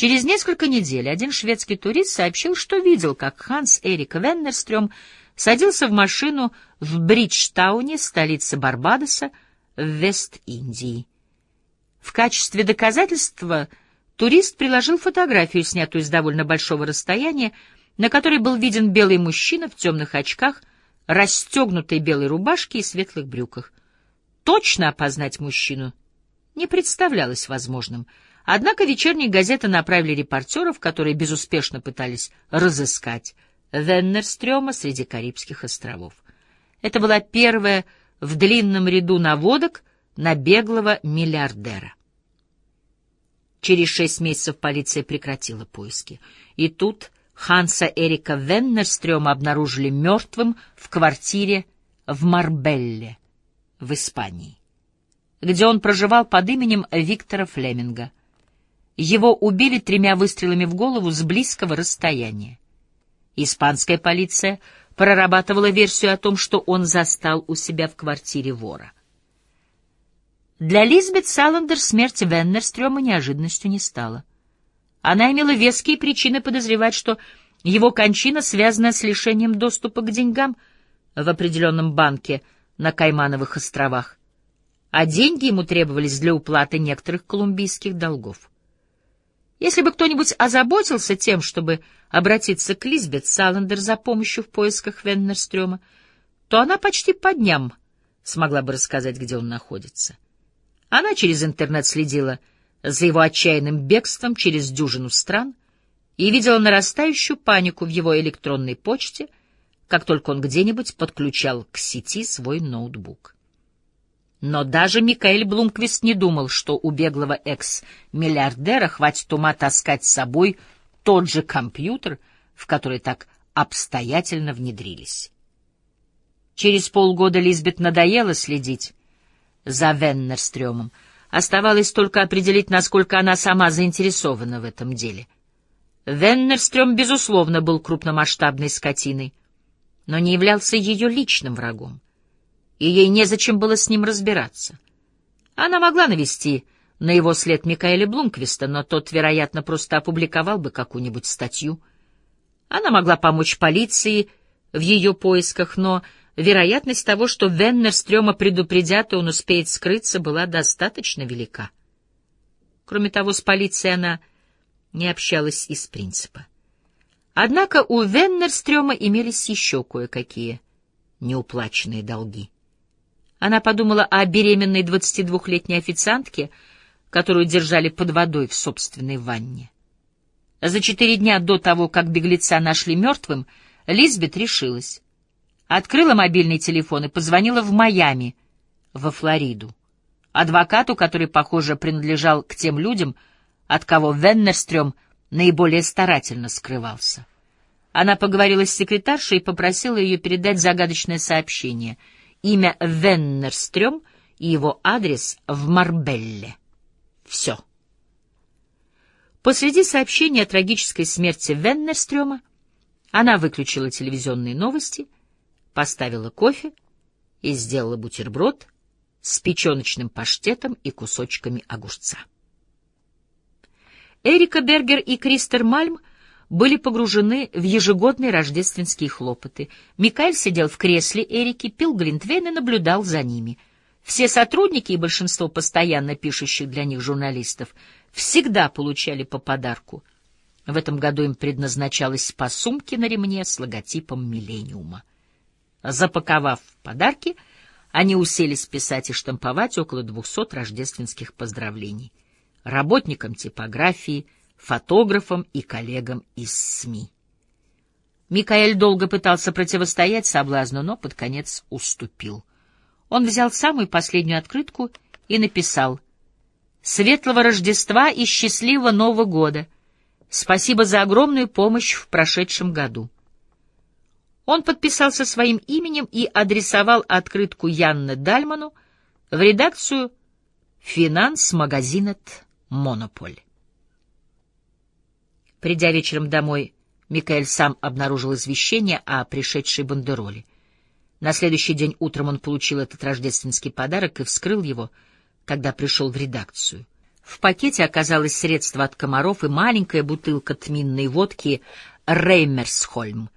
Через несколько недель один шведский турист сообщил, что видел, как Ханс Эрик Веннерстрём садился в машину в Бриджтауне, столице Барбадоса, в Вест-Индии. В качестве доказательства турист приложил фотографию, снятую с довольно большого расстояния, на которой был виден белый мужчина в темных очках, расстегнутой белой рубашке и светлых брюках. Точно опознать мужчину не представлялось возможным, однако вечерние газеты направили репортеров, которые безуспешно пытались разыскать Веннерстрёма среди Карибских островов. Это была первая в длинном ряду наводок на беглого миллиардера. Через шесть месяцев полиция прекратила поиски. И тут Ханса Эрика Веннерстрёма обнаружили мертвым в квартире в Марбелле, в Испании, где он проживал под именем Виктора Флеминга. Его убили тремя выстрелами в голову с близкого расстояния. Испанская полиция прорабатывала версию о том, что он застал у себя в квартире вора. Для Лизбет Саландер смерть Веннерстрёма неожиданностью не стала. Она имела веские причины подозревать, что его кончина связана с лишением доступа к деньгам в определенном банке на Каймановых островах, а деньги ему требовались для уплаты некоторых колумбийских долгов. Если бы кто-нибудь озаботился тем, чтобы обратиться к Лизбет Саландер за помощью в поисках Веннерстрёма, то она почти по дням смогла бы рассказать, где он находится. Она через интернет следила за его отчаянным бегством через дюжину стран и видела нарастающую панику в его электронной почте, как только он где-нибудь подключал к сети свой ноутбук. Но даже Микаэль Блумквист не думал, что у беглого экс-миллиардера хватит ума таскать с собой тот же компьютер, в который так обстоятельно внедрились. Через полгода Лизбет надоело следить за Веннерстрёмом. Оставалось только определить, насколько она сама заинтересована в этом деле. Веннерстрём, безусловно, был крупномасштабной скотиной, но не являлся ее личным врагом и ей незачем было с ним разбираться. Она могла навести на его след Микаэля Блумквиста, но тот, вероятно, просто опубликовал бы какую-нибудь статью. Она могла помочь полиции в ее поисках, но вероятность того, что Веннерстрёма предупредят, и он успеет скрыться, была достаточно велика. Кроме того, с полицией она не общалась из принципа. Однако у Веннерстрёма имелись еще кое-какие неуплаченные долги. Она подумала о беременной 22-летней официантке, которую держали под водой в собственной ванне. За четыре дня до того, как беглеца нашли мертвым, Лизбет решилась. Открыла мобильный телефон и позвонила в Майами, во Флориду, адвокату, который, похоже, принадлежал к тем людям, от кого Веннерстрём наиболее старательно скрывался. Она поговорила с секретаршей и попросила ее передать загадочное сообщение — имя Веннерстрём и его адрес в Марбелле. Все. Посреди сообщения о трагической смерти Веннерстрёма она выключила телевизионные новости, поставила кофе и сделала бутерброд с печеночным паштетом и кусочками огурца. Эрика Бергер и Кристер Мальм — были погружены в ежегодные рождественские хлопоты. Микаэль сидел в кресле Эрики, пил глинтвейн и наблюдал за ними. Все сотрудники и большинство постоянно пишущих для них журналистов всегда получали по подарку. В этом году им предназначалось по сумке на ремне с логотипом «Миллениума». Запаковав подарки, они уселись писать и штамповать около двухсот рождественских поздравлений. Работникам типографии — фотографам и коллегам из СМИ. Микаэль долго пытался противостоять соблазну, но под конец уступил. Он взял самую последнюю открытку и написал «Светлого Рождества и счастливого Нового года! Спасибо за огромную помощь в прошедшем году!» Он подписался своим именем и адресовал открытку Янне Дальману в редакцию «Финанс-магазинет Монополь». Придя вечером домой, Микаэль сам обнаружил извещение о пришедшей бандероле. На следующий день утром он получил этот рождественский подарок и вскрыл его, когда пришел в редакцию. В пакете оказалось средство от комаров и маленькая бутылка тминной водки «Реймерсхольм».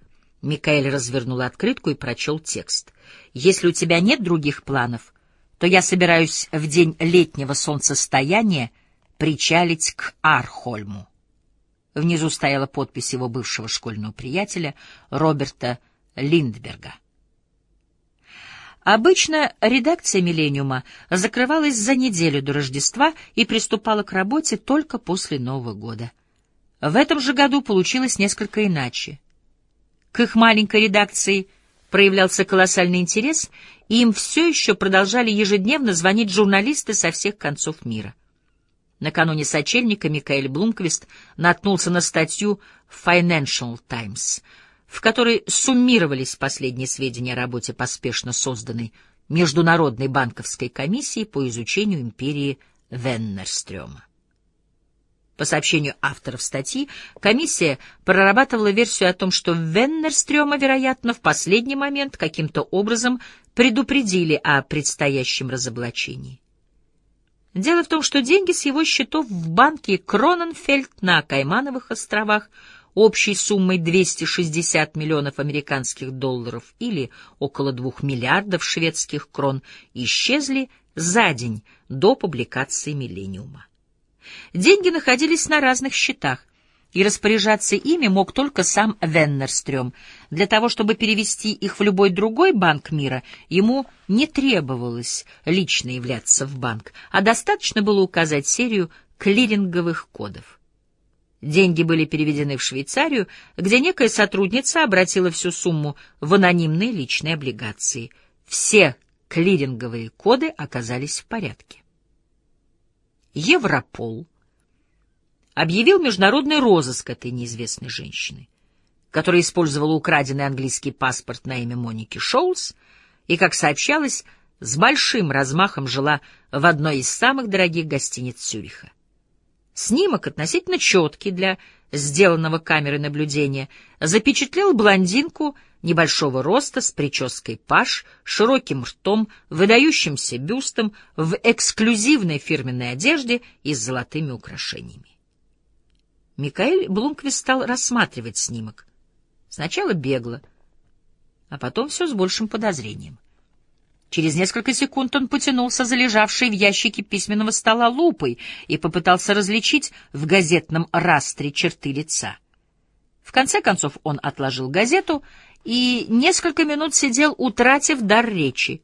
Микаэль развернул открытку и прочел текст. «Если у тебя нет других планов, то я собираюсь в день летнего солнцестояния причалить к Архольму». Внизу стояла подпись его бывшего школьного приятеля Роберта Линдберга. Обычно редакция «Миллениума» закрывалась за неделю до Рождества и приступала к работе только после Нового года. В этом же году получилось несколько иначе. К их маленькой редакции проявлялся колоссальный интерес, и им все еще продолжали ежедневно звонить журналисты со всех концов мира. Накануне сочельника Микаэль Блумквист наткнулся на статью Financial Times — в которой суммировались последние сведения о работе поспешно созданной Международной банковской комиссии по изучению империи Веннерстрёма. По сообщению авторов статьи, комиссия прорабатывала версию о том, что Веннерстрёма, вероятно, в последний момент каким-то образом предупредили о предстоящем разоблачении. Дело в том, что деньги с его счетов в банке Кроненфельд на Каймановых островах – общей суммой 260 миллионов американских долларов или около 2 миллиардов шведских крон исчезли за день до публикации «Миллениума». Деньги находились на разных счетах, и распоряжаться ими мог только сам Веннерстрём. Для того, чтобы перевести их в любой другой банк мира, ему не требовалось лично являться в банк, а достаточно было указать серию клиринговых кодов. Деньги были переведены в Швейцарию, где некая сотрудница обратила всю сумму в анонимные личные облигации. Все клиринговые коды оказались в порядке. Европол объявил международный розыск этой неизвестной женщины, которая использовала украденный английский паспорт на имя Моники Шоулс и, как сообщалось, с большим размахом жила в одной из самых дорогих гостиниц Цюриха. Снимок относительно четкий для сделанного камеры наблюдения запечатлел блондинку небольшого роста с прической паш, широким ртом, выдающимся бюстом в эксклюзивной фирменной одежде и с золотыми украшениями. Микаэль Блумквист стал рассматривать снимок. Сначала бегло, а потом все с большим подозрением. Через несколько секунд он потянулся за лежавшей в ящике письменного стола лупой и попытался различить в газетном растре черты лица. В конце концов он отложил газету и несколько минут сидел, утратив дар речи.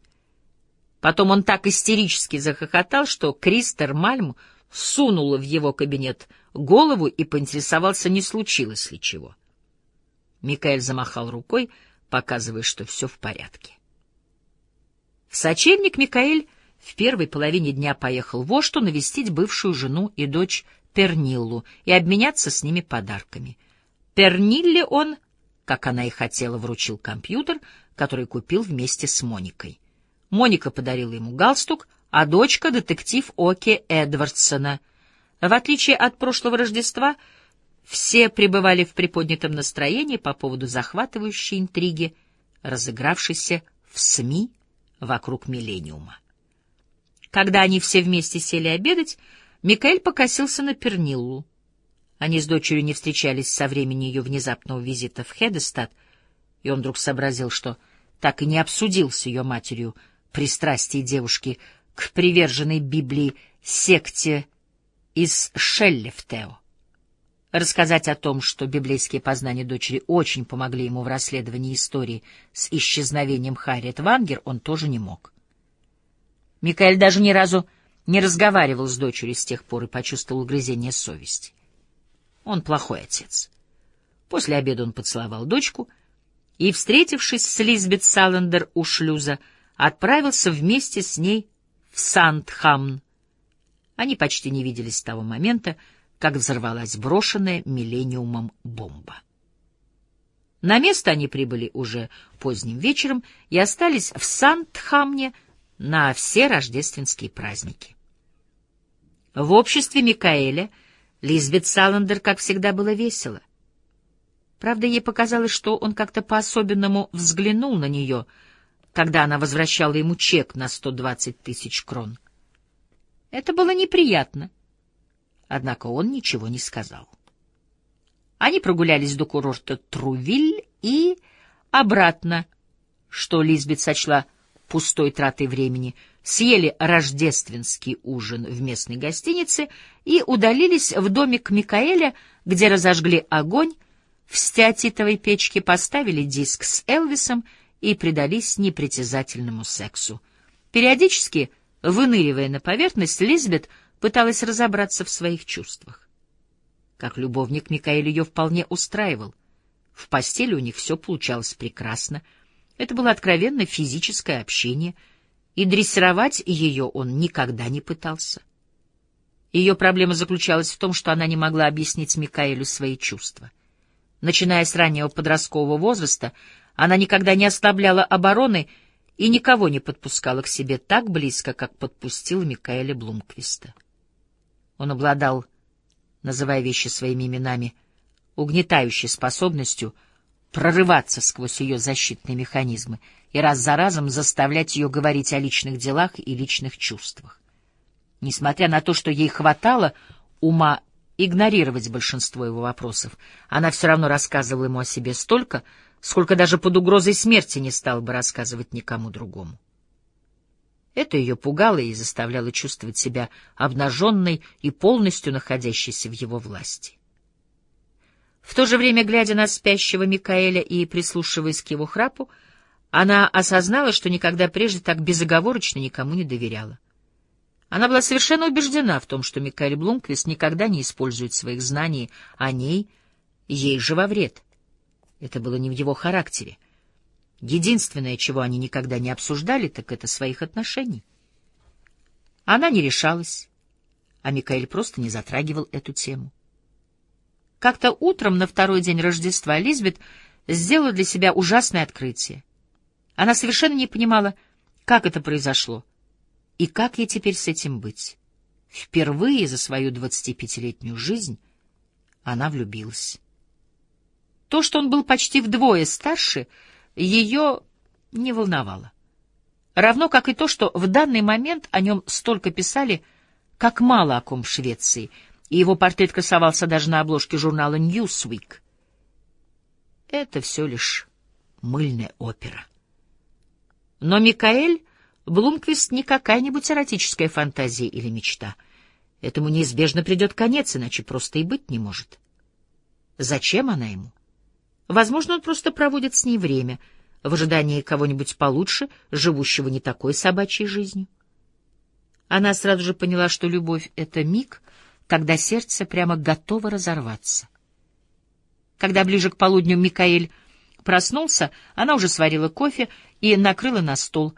Потом он так истерически захохотал, что Кристер Мальм сунул в его кабинет голову и поинтересовался, не случилось ли чего. Микаэль замахал рукой, показывая, что все в порядке. В сочельник Микаэль в первой половине дня поехал в Ошту навестить бывшую жену и дочь Перниллу и обменяться с ними подарками. Пернилле он, как она и хотела, вручил компьютер, который купил вместе с Моникой. Моника подарила ему галстук, а дочка — детектив Оки Эдвардсона. В отличие от прошлого Рождества, все пребывали в приподнятом настроении по поводу захватывающей интриги, разыгравшейся в СМИ вокруг миллениума. Когда они все вместе сели обедать, Микаэль покосился на Перниллу. Они с дочерью не встречались со времени ее внезапного визита в Хедестад, и он вдруг сообразил, что так и не обсудил с ее матерью пристрастие девушки к приверженной Библии секте из Шеллефтео. Рассказать о том, что библейские познания дочери очень помогли ему в расследовании истории с исчезновением Харриет Вангер, он тоже не мог. Микаэль даже ни разу не разговаривал с дочерью с тех пор и почувствовал угрызение совести. Он плохой отец. После обеда он поцеловал дочку и, встретившись с Лизбет Саландер у шлюза, отправился вместе с ней в Сандхамн. Они почти не виделись с того момента, как взорвалась брошенная миллениумом бомба. На место они прибыли уже поздним вечером и остались в Сандхамне на все рождественские праздники. В обществе Микаэля Лизбет Саландер, как всегда, было весело. Правда, ей показалось, что он как-то по-особенному взглянул на нее, когда она возвращала ему чек на 120 тысяч крон. Это было неприятно — Однако он ничего не сказал. Они прогулялись до курорта Трувиль и обратно, что Лизбет сочла пустой тратой времени, съели рождественский ужин в местной гостинице и удалились в домик Микаэля, где разожгли огонь, в стеатитовой печке поставили диск с Элвисом и предались непритязательному сексу. Периодически, выныривая на поверхность, Лизбет пыталась разобраться в своих чувствах. Как любовник Микаэль ее вполне устраивал. В постели у них все получалось прекрасно. Это было откровенно физическое общение, и дрессировать ее он никогда не пытался. Ее проблема заключалась в том, что она не могла объяснить Микаэлю свои чувства. Начиная с раннего подросткового возраста, она никогда не ослабляла обороны и никого не подпускала к себе так близко, как подпустил Микаэля Блумквиста. Он обладал, называя вещи своими именами, угнетающей способностью прорываться сквозь ее защитные механизмы и раз за разом заставлять ее говорить о личных делах и личных чувствах. Несмотря на то, что ей хватало ума игнорировать большинство его вопросов, она все равно рассказывала ему о себе столько, сколько даже под угрозой смерти не стал бы рассказывать никому другому. Это ее пугало и заставляло чувствовать себя обнаженной и полностью находящейся в его власти. В то же время, глядя на спящего Микаэля и прислушиваясь к его храпу, она осознала, что никогда прежде так безоговорочно никому не доверяла. Она была совершенно убеждена в том, что Микаэль Блумквист никогда не использует своих знаний о ней, ей же во вред — это было не в его характере. Единственное, чего они никогда не обсуждали, так это своих отношений. Она не решалась, а Микаэль просто не затрагивал эту тему. Как-то утром на второй день Рождества Лизбет сделала для себя ужасное открытие. Она совершенно не понимала, как это произошло и как ей теперь с этим быть. Впервые за свою двадцатипятилетнюю жизнь она влюбилась. То, что он был почти вдвое старше, ее не волновало. Равно как и то, что в данный момент о нем столько писали, как мало о ком в Швеции, и его портрет красовался даже на обложке журнала Newsweek. Это все лишь мыльная опера. Но Микаэль Блумквист не какая-нибудь эротическая фантазия или мечта. Этому неизбежно придет конец, иначе просто и быть не может. Зачем она ему? Возможно, он просто проводит с ней время, в ожидании кого-нибудь получше, живущего не такой собачьей жизнью. Она сразу же поняла, что любовь — это миг, когда сердце прямо готово разорваться. Когда ближе к полудню Микаэль проснулся, она уже сварила кофе и накрыла на стол.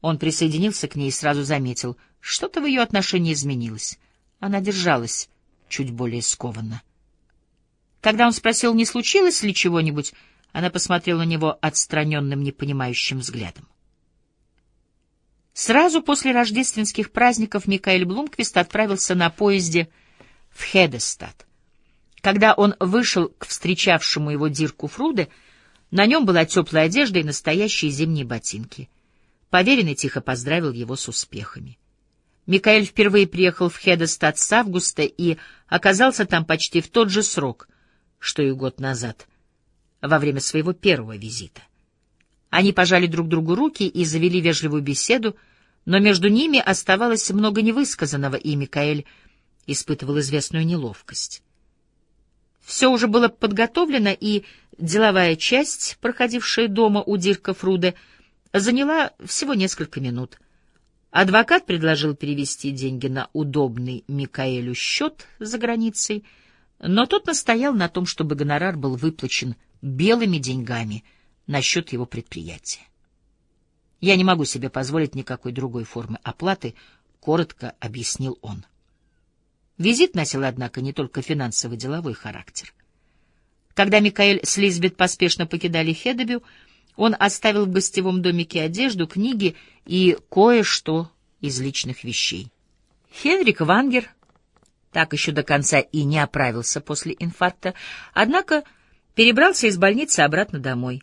Он присоединился к ней и сразу заметил, что-то в ее отношении изменилось. Она держалась чуть более скованно. Когда он спросил, не случилось ли чего-нибудь, она посмотрела на него отстраненным, непонимающим взглядом. Сразу после рождественских праздников Микаэль Блумквист отправился на поезде в Хедестад. Когда он вышел к встречавшему его Дирку Фруде, на нем была теплая одежда и настоящие зимние ботинки. Поверенный тихо поздравил его с успехами. Микаэль впервые приехал в Хедестад с августа и оказался там почти в тот же срок — что и год назад, во время своего первого визита. Они пожали друг другу руки и завели вежливую беседу, но между ними оставалось много невысказанного, и Микаэль испытывал известную неловкость. Все уже было подготовлено, и деловая часть, проходившая дома у Дирка Фруде, заняла всего несколько минут. Адвокат предложил перевести деньги на удобный Микаэлю счет за границей — но тот настоял на том, чтобы гонорар был выплачен белыми деньгами на счет его предприятия. «Я не могу себе позволить никакой другой формы оплаты», — коротко объяснил он. Визит носил, однако, не только финансово-деловой характер. Когда Микаэль с Лизбет поспешно покидали Хедебю, он оставил в гостевом домике одежду, книги и кое-что из личных вещей. Хенрик Вангер так еще до конца и не оправился после инфаркта, однако перебрался из больницы обратно домой.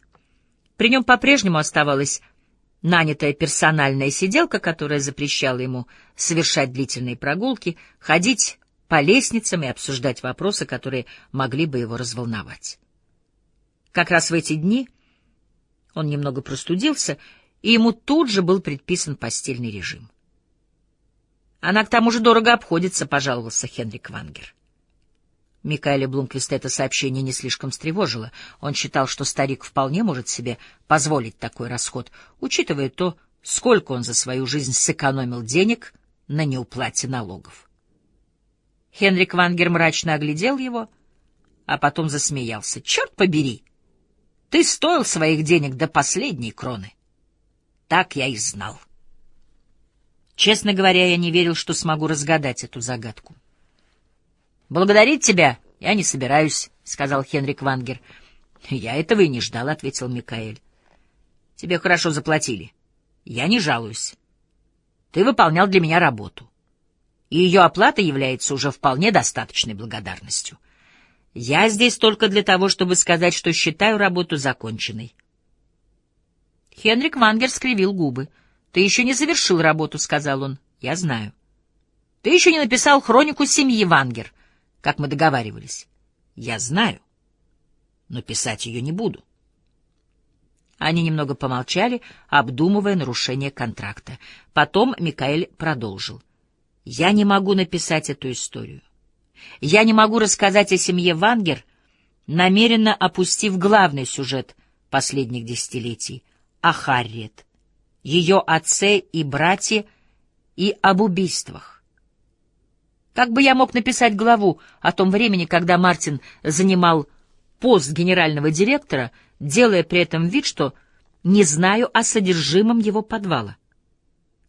При нем по-прежнему оставалась нанятая персональная сиделка, которая запрещала ему совершать длительные прогулки, ходить по лестницам и обсуждать вопросы, которые могли бы его разволновать. Как раз в эти дни он немного простудился, и ему тут же был предписан постельный режим. Она к тому же дорого обходится, — пожаловался Хенрик Вангер. Микаэля Блумквиста это сообщение не слишком встревожило. Он считал, что старик вполне может себе позволить такой расход, учитывая то, сколько он за свою жизнь сэкономил денег на неуплате налогов. Хенрик Вангер мрачно оглядел его, а потом засмеялся. «Черт побери! Ты стоил своих денег до последней кроны!» Так я и знал. Честно говоря, я не верил, что смогу разгадать эту загадку. «Благодарить тебя я не собираюсь», — сказал Хенрик Вангер. «Я этого и не ждал», — ответил Микаэль. «Тебе хорошо заплатили. Я не жалуюсь. Ты выполнял для меня работу. И ее оплата является уже вполне достаточной благодарностью. Я здесь только для того, чтобы сказать, что считаю работу законченной». Хенрик Вангер скривил губы. «Ты еще не завершил работу», — сказал он. «Я знаю». «Ты еще не написал хронику семьи Вангер как мы договаривались. Я знаю, но писать ее не буду. Они немного помолчали, обдумывая нарушение контракта. Потом Микаэль продолжил. «Я не могу написать эту историю. Я не могу рассказать о семье Вангер, намеренно опустив главный сюжет последних десятилетий — о Харриет, ее отце и брате и об убийствах. Как бы я мог написать главу о том времени, когда Мартин занимал пост генерального директора, делая при этом вид, что не знаю о содержимом его подвала?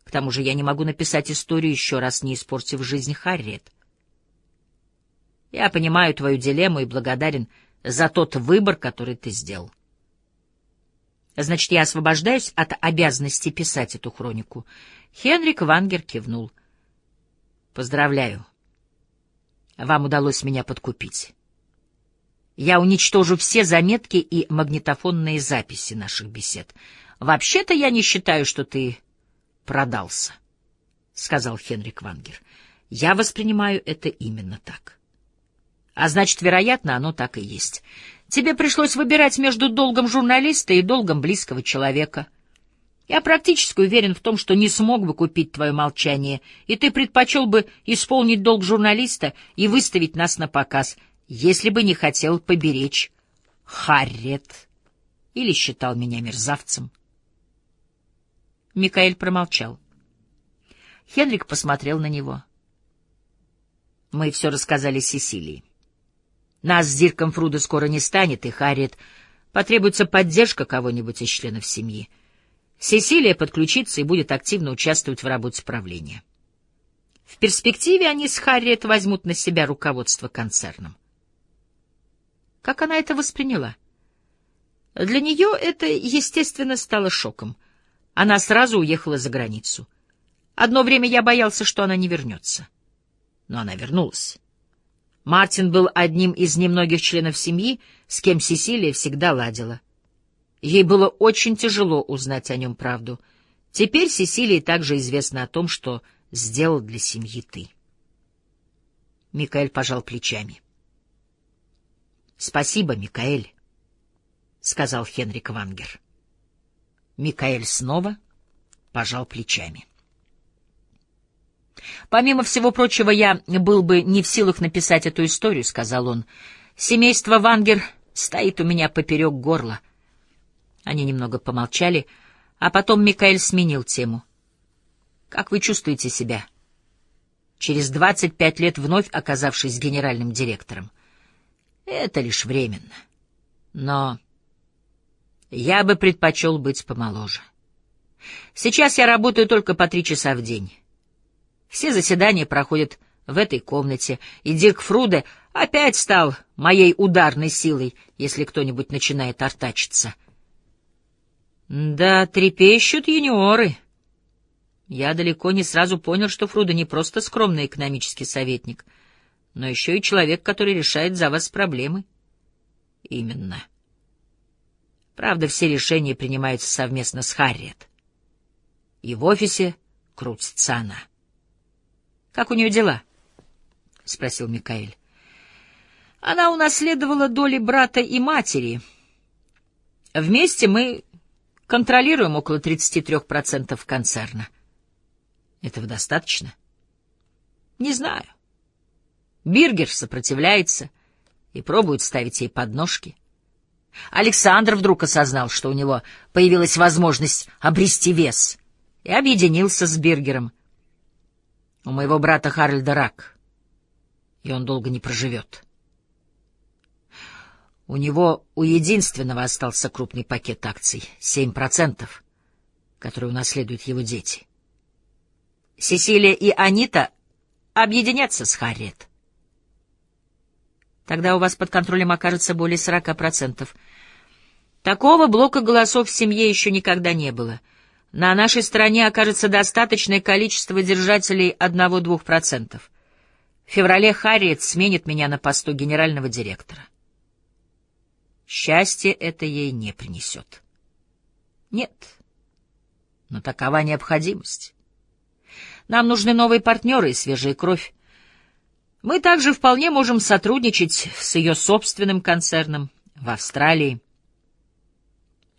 К тому же я не могу написать историю, еще раз не испортив жизнь Харриет. Я понимаю твою дилемму и благодарен за тот выбор, который ты сделал. Значит, я освобождаюсь от обязанности писать эту хронику. Хенрик Вангер кивнул. Поздравляю. Вам удалось меня подкупить. Я уничтожу все заметки и магнитофонные записи наших бесед. Вообще-то я не считаю, что ты продался, — сказал Хенрик Вангер. Я воспринимаю это именно так. А значит, вероятно, оно так и есть. Тебе пришлось выбирать между долгом журналиста и долгом близкого человека — я практически уверен в том, что не смог бы купить твое молчание, и ты предпочел бы исполнить долг журналиста и выставить нас на показ, если бы не хотел поберечь Харрет или считал меня мерзавцем. Микаэль промолчал. Хенрик посмотрел на него. Мы все рассказали Сесилии. Нас с Зирком Фруда скоро не станет, и Харриет потребуется поддержка кого-нибудь из членов семьи. Сесилия подключится и будет активно участвовать в работе правления. В перспективе они с Харриет возьмут на себя руководство концерном. Как она это восприняла? Для нее это, естественно, стало шоком. Она сразу уехала за границу. Одно время я боялся, что она не вернется. Но она вернулась. Мартин был одним из немногих членов семьи, с кем Сесилия всегда ладила. Ей было очень тяжело узнать о нем правду. Теперь Сесилии также известно о том, что сделал для семьи ты. Микаэль пожал плечами. — Спасибо, Микаэль, — сказал Хенрик Вангер. Микаэль снова пожал плечами. «Помимо всего прочего, я был бы не в силах написать эту историю», — сказал он. «Семейство Вангер стоит у меня поперек горла. Они немного помолчали, а потом Микаэль сменил тему. «Как вы чувствуете себя?» Через двадцать пять лет вновь оказавшись генеральным директором. Это лишь временно. Но я бы предпочел быть помоложе. Сейчас я работаю только по три часа в день. Все заседания проходят в этой комнате, и Дирк Фруде опять стал моей ударной силой, если кто-нибудь начинает артачиться — да, трепещут юниоры. Я далеко не сразу понял, что Фруда не просто скромный экономический советник, но еще и человек, который решает за вас проблемы. Именно. Правда, все решения принимаются совместно с Харриет. И в офисе крутится она. Как у нее дела? спросил Микаэль. Она унаследовала доли брата и матери. Вместе мы контролируем около 33% концерна. Этого достаточно? Не знаю. Биргер сопротивляется и пробует ставить ей подножки. Александр вдруг осознал, что у него появилась возможность обрести вес, и объединился с Биргером. У моего брата Харальда рак, и он долго не проживет. У него у единственного остался крупный пакет акций — семь процентов, который унаследуют его дети. Сесилия и Анита объединятся с Харриет. Тогда у вас под контролем окажется более сорока процентов. Такого блока голосов в семье еще никогда не было. На нашей стороне окажется достаточное количество держателей одного-двух процентов. В феврале Харриет сменит меня на посту генерального директора. Счастье это ей не принесет. Нет, но такова необходимость. Нам нужны новые партнеры и свежая кровь. Мы также вполне можем сотрудничать с ее собственным концерном в Австралии.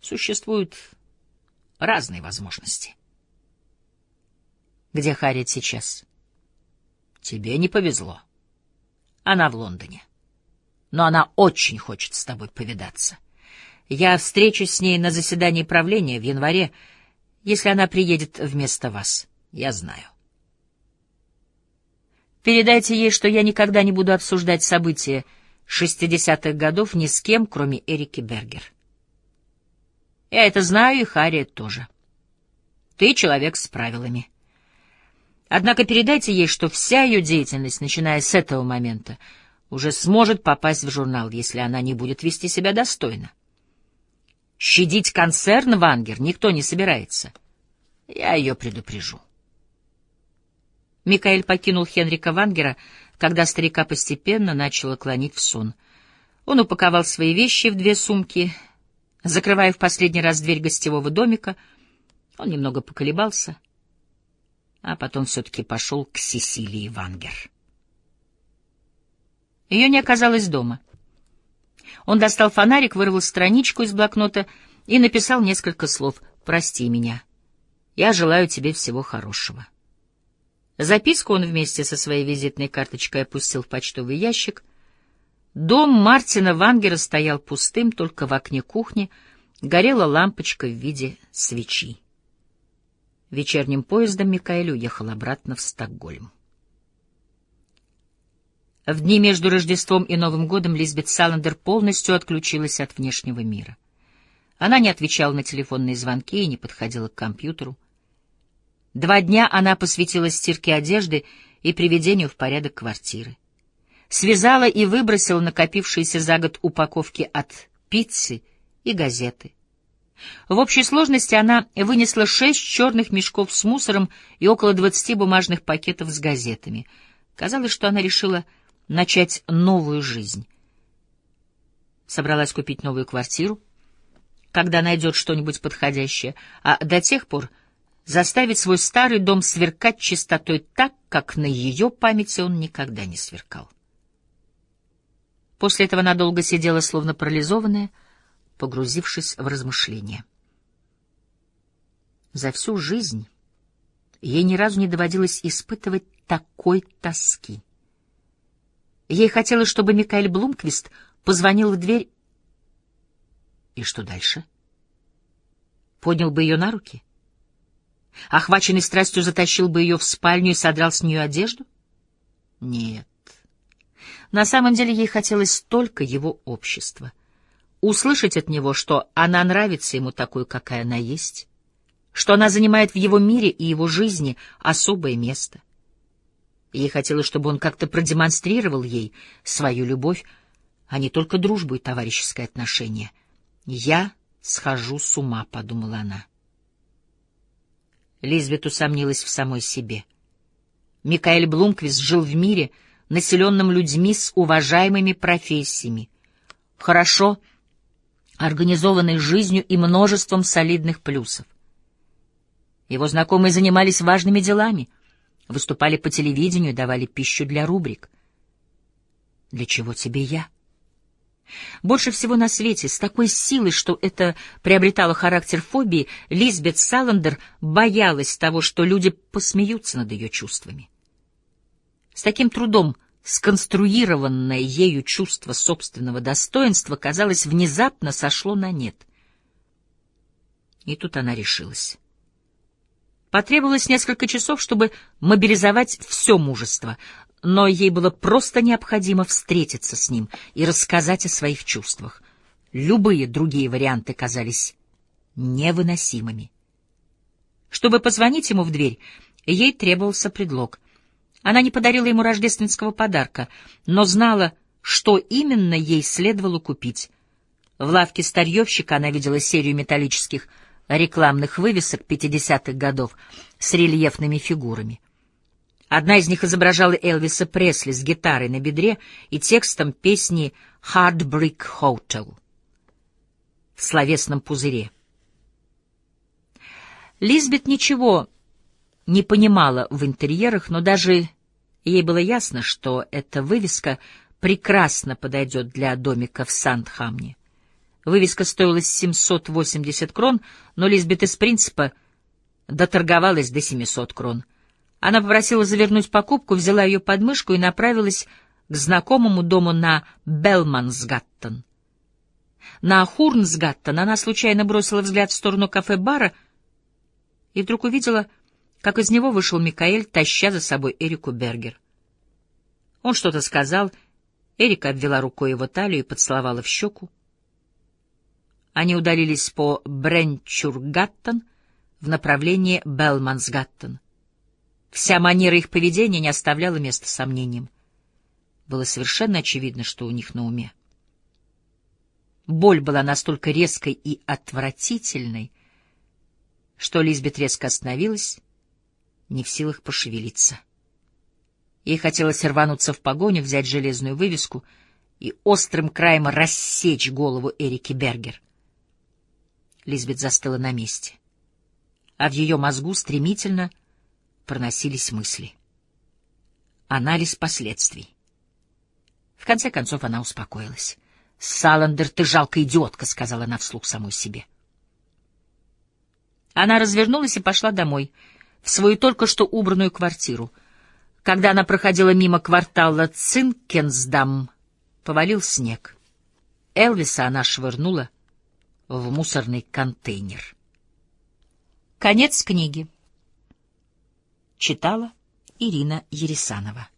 Существуют разные возможности. Где Харриет сейчас? Тебе не повезло. Она в Лондоне. Но она очень хочет с тобой повидаться. Я встречусь с ней на заседании правления в январе, если она приедет вместо вас. Я знаю. Передайте ей, что я никогда не буду обсуждать события шестидесятых годов ни с кем, кроме Эрики Бергер. Я это знаю, и Харриет тоже. Ты человек с правилами. Однако передайте ей, что вся ее деятельность, начиная с этого момента, уже сможет попасть в журнал, если она не будет вести себя достойно. Щадить концерн Вангер никто не собирается. Я ее предупрежу. Микаэль покинул Хенрика Вангера, когда старика постепенно начало клонить в сон. Он упаковал свои вещи в две сумки, закрывая в последний раз дверь гостевого домика. Он немного поколебался, а потом все-таки пошел к Сесилии Вангер. Ее не оказалось дома. Он достал фонарик, вырвал страничку из блокнота и написал несколько слов «Прости меня. Я желаю тебе всего хорошего». Записку он вместе со своей визитной карточкой опустил в почтовый ящик. Дом Мартина Вангера стоял пустым, только в окне кухни горела лампочка в виде свечи. Вечерним поездом Микаэль уехал обратно в Стокгольм. В дни между Рождеством и Новым годом Лизбет Саландер полностью отключилась от внешнего мира. Она не отвечала на телефонные звонки и не подходила к компьютеру. Два дня она посвятила стирке одежды и приведению в порядок квартиры. Связала и выбросила накопившиеся за год упаковки от пиццы и газеты. В общей сложности она вынесла шесть черных мешков с мусором и около двадцати бумажных пакетов с газетами. Казалось, что она решила начать новую жизнь. Собралась купить новую квартиру, когда найдет что-нибудь подходящее, а до тех пор заставить свой старый дом сверкать чистотой так, как на ее памяти он никогда не сверкал. После этого она долго сидела, словно парализованная, погрузившись в размышления. За всю жизнь ей ни разу не доводилось испытывать такой тоски. Ей хотелось, чтобы Микаэль Блумквист позвонил в дверь. И что дальше? Поднял бы ее на руки? — Охваченный страстью затащил бы ее в спальню и содрал с нее одежду? Нет. На самом деле ей хотелось только его общества. Услышать от него, что она нравится ему такой, какая она есть, что она занимает в его мире и его жизни особое место. Ей хотелось, чтобы он как-то продемонстрировал ей свою любовь, а не только дружбу и товарищеское отношение. «Я схожу с ума», — подумала она. Лизбет усомнилась в самой себе. Микаэль Блумквист жил в мире, населенном людьми с уважаемыми профессиями, хорошо организованной жизнью и множеством солидных плюсов. Его знакомые занимались важными делами, выступали по телевидению, давали пищу для рубрик. Для чего тебе я? Больше всего на свете, с такой силой, что это приобретало характер фобии, Лизбет Саландер боялась того, что люди посмеются над ее чувствами. С таким трудом сконструированное ею чувство собственного достоинства, казалось, внезапно сошло на нет. И тут она решилась. Потребовалось несколько часов, чтобы мобилизовать все мужество, но ей было просто необходимо встретиться с ним и рассказать о своих чувствах. Любые другие варианты казались невыносимыми. Чтобы позвонить ему в дверь, ей требовался предлог. Она не подарила ему рождественского подарка, но знала, что именно ей следовало купить. В лавке старьевщика она видела серию металлических рекламных вывесок 50-х годов с рельефными фигурами. Одна из них изображала Элвиса Пресли с гитарой на бедре и текстом песни «Heartbreak Hotel» в словесном пузыре. Лизбет ничего не понимала в интерьерах, но даже ей было ясно, что эта вывеска прекрасно подойдет для домика в Сандхамне. Вывеска стоила 780 крон, но Лизбет из принципа доторговалась до 700 крон. Она попросила завернуть покупку, взяла ее под мышку и направилась к знакомому дому на Белмансгаттен. На Хурнсгаттен она случайно бросила взгляд в сторону кафе-бара и вдруг увидела, как из него вышел Микаэль, таща за собой Эрику Бергер. Он что-то сказал, Эрика обвела рукой его талию и поцеловала в щеку. Они удалились по Бренчургаттен в направлении Белмансгаттен. Вся манера их поведения не оставляла места сомнениям. Было совершенно очевидно, что у них на уме. Боль была настолько резкой и отвратительной, что Лизбет резко остановилась, не в силах пошевелиться. Ей хотелось рвануться в погоню, взять железную вывеску и острым краем рассечь голову Эрики Бергер. Лизбет застыла на месте, а в ее мозгу стремительно проносились мысли. Анализ последствий. В конце концов она успокоилась. «Саландер, ты жалкая идиотка», — сказала она вслух самой себе. Она развернулась и пошла домой, в свою только что убранную квартиру. Когда она проходила мимо квартала Цинкенсдам, повалил снег. Элвиса она швырнула в мусорный контейнер. Конец книги. Читала Ирина Ересанова